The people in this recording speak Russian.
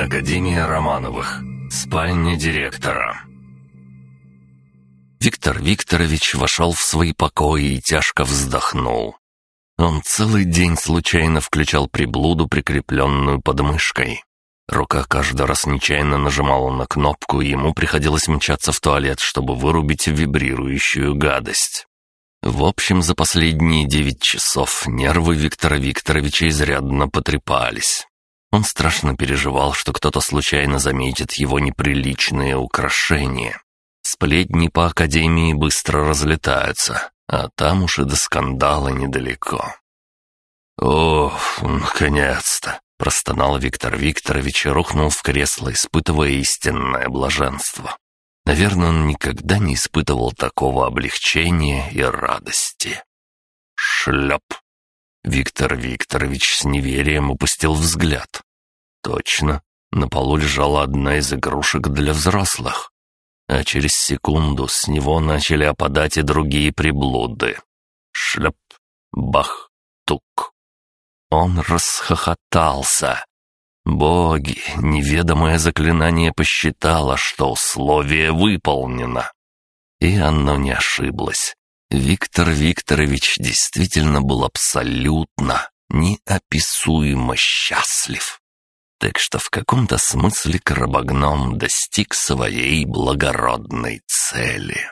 Академия Романовых. Спальня директора. Виктор Викторович вошел в свои покои и тяжко вздохнул. Он целый день случайно включал приблуду, прикрепленную под мышкой. Рука каждый раз нечаянно нажимала на кнопку, и ему приходилось мчаться в туалет, чтобы вырубить вибрирующую гадость. В общем, за последние девять часов нервы Виктора Викторовича изрядно потрепались. Он страшно переживал, что кто-то случайно заметит его неприличные украшения. Сплетни по академии быстро разлетаются, а там уж и до скандала недалеко. «Ох, наконец-то!» — простонал Виктор Викторович и рухнул в кресло, испытывая истинное блаженство. Наверное, он никогда не испытывал такого облегчения и радости. Шлеп! Виктор Викторович с неверием упустил взгляд. Точно, на полу лежала одна из игрушек для взрослых. А через секунду с него начали опадать и другие приблуды. Шлеп, бах, тук. Он расхохотался. Боги, неведомое заклинание посчитало, что условие выполнено. И оно не ошиблось. Виктор Викторович действительно был абсолютно, неописуемо счастлив. Так что в каком-то смысле Крабогном достиг своей благородной цели.